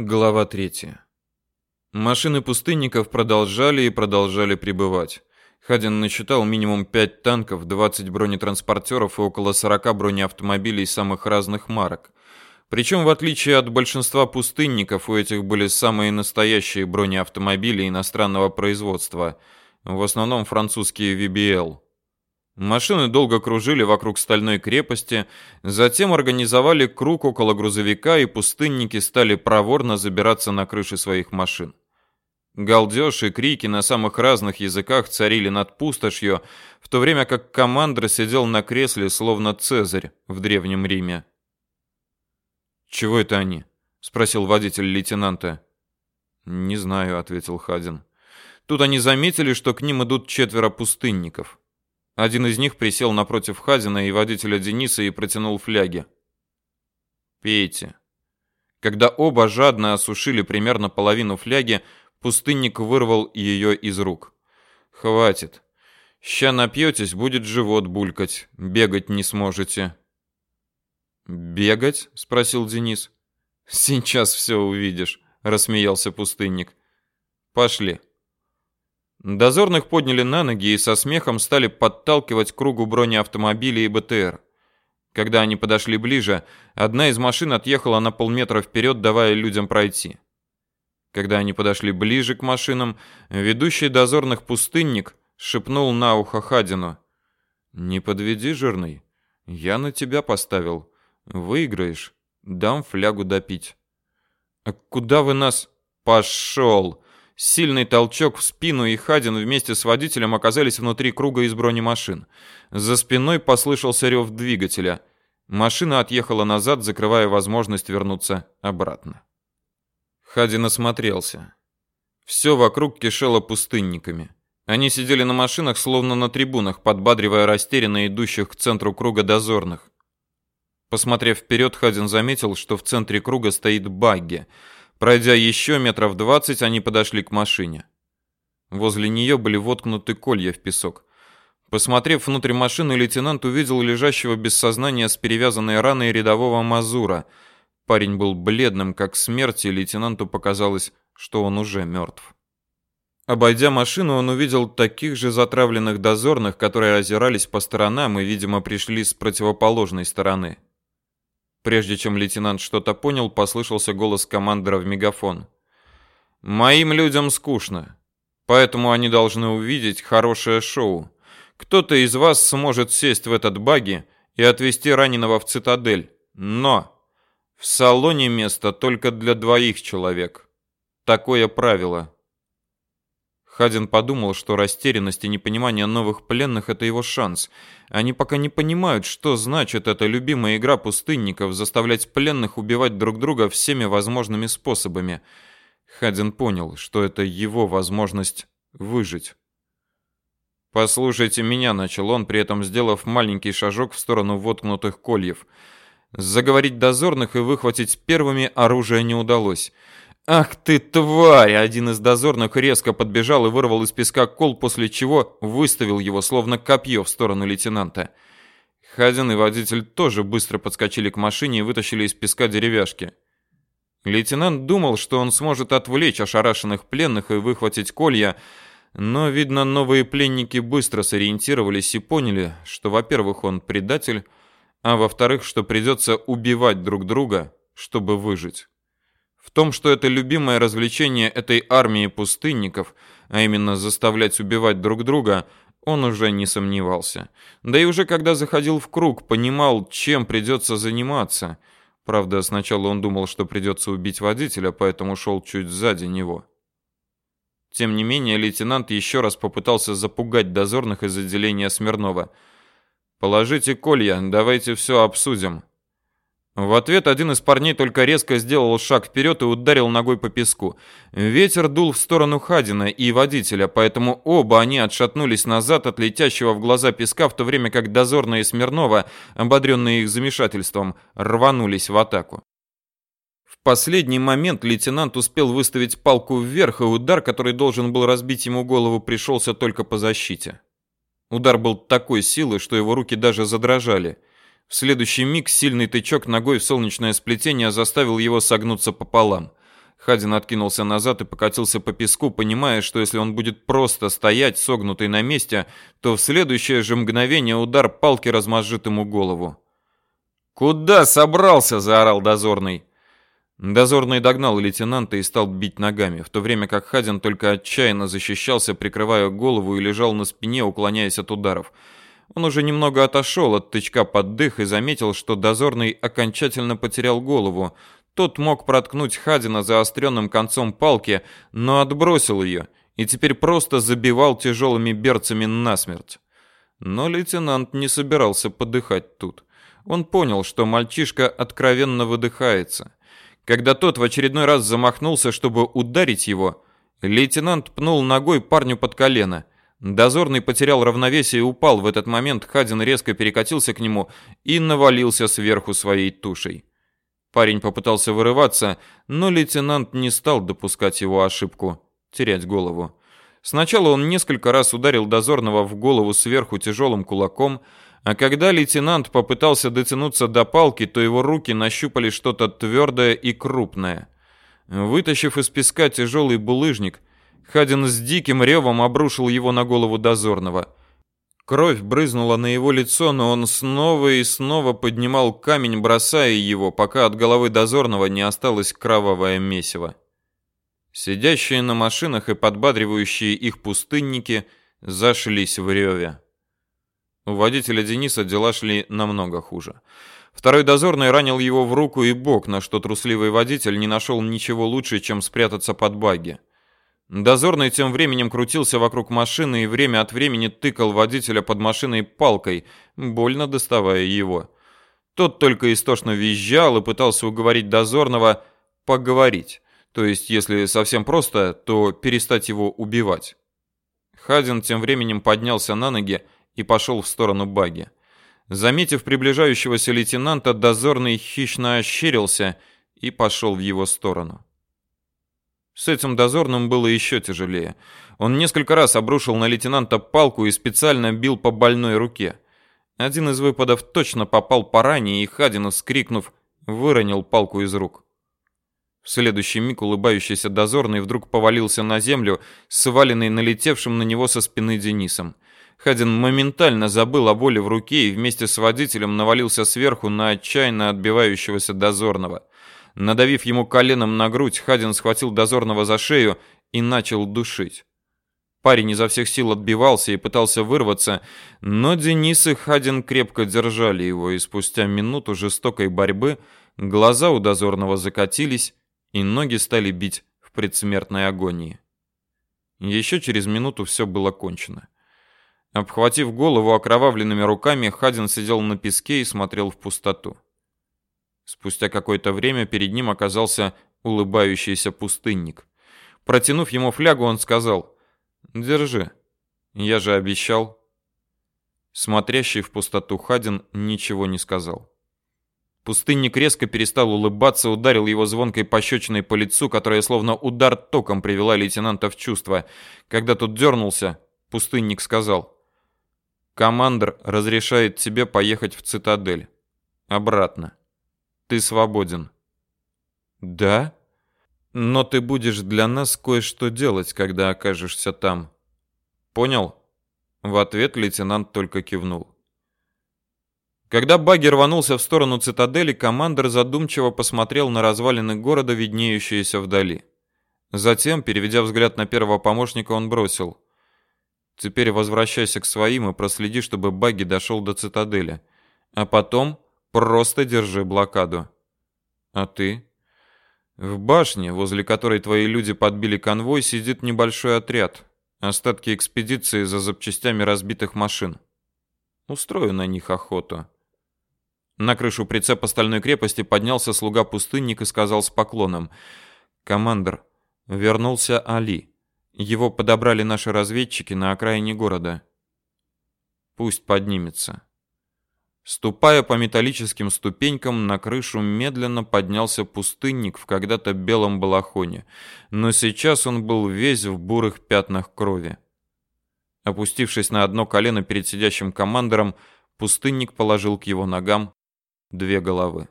Глава 3. Машины пустынников продолжали и продолжали прибывать. Хадин насчитал минимум 5 танков, 20 бронетранспортеров и около 40 бронеавтомобилей самых разных марок. Причем, в отличие от большинства пустынников, у этих были самые настоящие бронеавтомобили иностранного производства, в основном французские VBL. Машины долго кружили вокруг стальной крепости, затем организовали круг около грузовика, и пустынники стали проворно забираться на крыши своих машин. Галдеж и крики на самых разных языках царили над пустошью, в то время как командир сидел на кресле, словно Цезарь в Древнем Риме. «Чего это они?» — спросил водитель лейтенанта. «Не знаю», — ответил Хадин. «Тут они заметили, что к ним идут четверо пустынников». Один из них присел напротив Хазина и водителя Дениса и протянул фляги. «Пейте». Когда оба жадно осушили примерно половину фляги, пустынник вырвал ее из рук. «Хватит. Ща напьетесь, будет живот булькать. Бегать не сможете». «Бегать?» — спросил Денис. «Сейчас все увидишь», — рассмеялся пустынник. «Пошли». Дозорных подняли на ноги и со смехом стали подталкивать кругу бронеавтомобилей и БТР. Когда они подошли ближе, одна из машин отъехала на полметра вперед, давая людям пройти. Когда они подошли ближе к машинам, ведущий дозорных пустынник шепнул на ухо Хадину. «Не подведи, жирный. Я на тебя поставил. Выиграешь. Дам флягу допить». «А куда вы нас...» «Пошел!» Сильный толчок в спину, и Хадин вместе с водителем оказались внутри круга из бронемашин. За спиной послышался рев двигателя. Машина отъехала назад, закрывая возможность вернуться обратно. Хадин осмотрелся. Все вокруг кишело пустынниками. Они сидели на машинах, словно на трибунах, подбадривая растерянно идущих к центру круга дозорных. Посмотрев вперед, Хадин заметил, что в центре круга стоит багги — Пройдя еще метров двадцать, они подошли к машине. Возле нее были воткнуты колья в песок. Посмотрев внутрь машины, лейтенант увидел лежащего без сознания с перевязанной раной рядового Мазура. Парень был бледным, как смерть, и лейтенанту показалось, что он уже мертв. Обойдя машину, он увидел таких же затравленных дозорных, которые озирались по сторонам и, видимо, пришли с противоположной стороны. Прежде чем лейтенант что-то понял, послышался голос командира в мегафон. «Моим людям скучно, поэтому они должны увидеть хорошее шоу. Кто-то из вас сможет сесть в этот багги и отвезти раненого в цитадель, но в салоне место только для двоих человек. Такое правило». Хадин подумал, что растерянность и непонимание новых пленных это его шанс. Они пока не понимают, что значит эта любимая игра пустынников заставлять пленных убивать друг друга всеми возможными способами. Хадин понял, что это его возможность выжить. Послушайте меня, начал он, при этом сделав маленький шажок в сторону воткнутых кольев. Заговорить дозорных и выхватить первыми оружие не удалось. «Ах ты, тварь!» Один из дозорных резко подбежал и вырвал из песка кол, после чего выставил его, словно копье, в сторону лейтенанта. Хазин и водитель тоже быстро подскочили к машине и вытащили из песка деревяшки. Лейтенант думал, что он сможет отвлечь ошарашенных пленных и выхватить колья, но, видно, новые пленники быстро сориентировались и поняли, что, во-первых, он предатель, а во-вторых, что придется убивать друг друга, чтобы выжить. В том, что это любимое развлечение этой армии пустынников, а именно заставлять убивать друг друга, он уже не сомневался. Да и уже когда заходил в круг, понимал, чем придется заниматься. Правда, сначала он думал, что придется убить водителя, поэтому шел чуть сзади него. Тем не менее, лейтенант еще раз попытался запугать дозорных из отделения Смирнова. «Положите колья, давайте все обсудим. В ответ один из парней только резко сделал шаг вперед и ударил ногой по песку. Ветер дул в сторону Хадина и водителя, поэтому оба они отшатнулись назад от летящего в глаза песка, в то время как дозорные Смирнова, ободренные их замешательством, рванулись в атаку. В последний момент лейтенант успел выставить палку вверх, и удар, который должен был разбить ему голову, пришелся только по защите. Удар был такой силы, что его руки даже задрожали – в следующий миг сильный тычок ногой в солнечное сплетение заставил его согнуться пополам. Хадин откинулся назад и покатился по песку, понимая, что если он будет просто стоять, согнутый на месте, то в следующее же мгновение удар палки размозжит ему голову. «Куда собрался?» – заорал дозорный. Дозорный догнал лейтенанта и стал бить ногами, в то время как Хадин только отчаянно защищался, прикрывая голову и лежал на спине, уклоняясь от ударов. Он уже немного отошел от тычка под дых и заметил, что дозорный окончательно потерял голову. Тот мог проткнуть Хадина заостренным концом палки, но отбросил ее и теперь просто забивал тяжелыми берцами насмерть. Но лейтенант не собирался подыхать тут. Он понял, что мальчишка откровенно выдыхается. Когда тот в очередной раз замахнулся, чтобы ударить его, лейтенант пнул ногой парню под колено. Дозорный потерял равновесие и упал. В этот момент Хадин резко перекатился к нему и навалился сверху своей тушей. Парень попытался вырываться, но лейтенант не стал допускать его ошибку терять голову. Сначала он несколько раз ударил дозорного в голову сверху тяжелым кулаком, а когда лейтенант попытался дотянуться до палки, то его руки нащупали что-то твердое и крупное. Вытащив из песка тяжелый булыжник, Хадин с диким ревом обрушил его на голову дозорного. Кровь брызнула на его лицо, но он снова и снова поднимал камень, бросая его, пока от головы дозорного не осталось кровавое месиво. Сидящие на машинах и подбадривающие их пустынники зашлись в реве. У водителя Дениса дела шли намного хуже. Второй дозорный ранил его в руку и бок, на что трусливый водитель не нашел ничего лучше, чем спрятаться под багги. Дозорный тем временем крутился вокруг машины и время от времени тыкал водителя под машиной палкой, больно доставая его. Тот только истошно визжал и пытался уговорить дозорного поговорить, то есть, если совсем просто, то перестать его убивать. Хадин тем временем поднялся на ноги и пошел в сторону баги. Заметив приближающегося лейтенанта, дозорный хищно ощерился и пошел в его сторону. С этим дозорным было еще тяжелее. Он несколько раз обрушил на лейтенанта палку и специально бил по больной руке. Один из выпадов точно попал по ране, и Хадин, вскрикнув, выронил палку из рук. В следующий миг улыбающийся дозорный вдруг повалился на землю, сваленный налетевшим на него со спины Денисом. Хадин моментально забыл о боли в руке и вместе с водителем навалился сверху на отчаянно отбивающегося дозорного. Надавив ему коленом на грудь, Хадин схватил дозорного за шею и начал душить. Парень изо всех сил отбивался и пытался вырваться, но Денис и Хадин крепко держали его, и спустя минуту жестокой борьбы глаза у дозорного закатились, и ноги стали бить в предсмертной агонии. Еще через минуту все было кончено. Обхватив голову окровавленными руками, Хадин сидел на песке и смотрел в пустоту. Спустя какое-то время перед ним оказался улыбающийся пустынник. Протянув ему флягу, он сказал: "Держи. Я же обещал". Смотрящий в пустоту Хадин ничего не сказал. Пустынник резко перестал улыбаться, ударил его звонкой пощечиной по лицу, которая словно удар током привела лейтенанта в чувство. Когда тот дернулся, пустынник сказал: Командор разрешает тебе поехать в цитадель. Обратно. Ты свободен. Да? Но ты будешь для нас кое-что делать, когда окажешься там. Понял? В ответ лейтенант только кивнул. Когда багги рванулся в сторону цитадели, командир задумчиво посмотрел на развалины города, виднеющиеся вдали. Затем, переведя взгляд на первого помощника, он бросил: Теперь возвращайся к своим и проследи, чтобы Багги дошел до цитадели. А потом просто держи блокаду. А ты? В башне, возле которой твои люди подбили конвой, сидит небольшой отряд. Остатки экспедиции за запчастями разбитых машин. Устрою на них охоту. На крышу прицепа стальной крепости поднялся слуга-пустынник и сказал с поклоном: "Командир, вернулся Али. Его подобрали наши разведчики на окраине города. Пусть поднимется. Ступая по металлическим ступенькам, на крышу медленно поднялся пустынник в когда-то белом балахоне, но сейчас он был весь в бурых пятнах крови. Опустившись на одно колено перед сидящим командором, пустынник положил к его ногам две головы.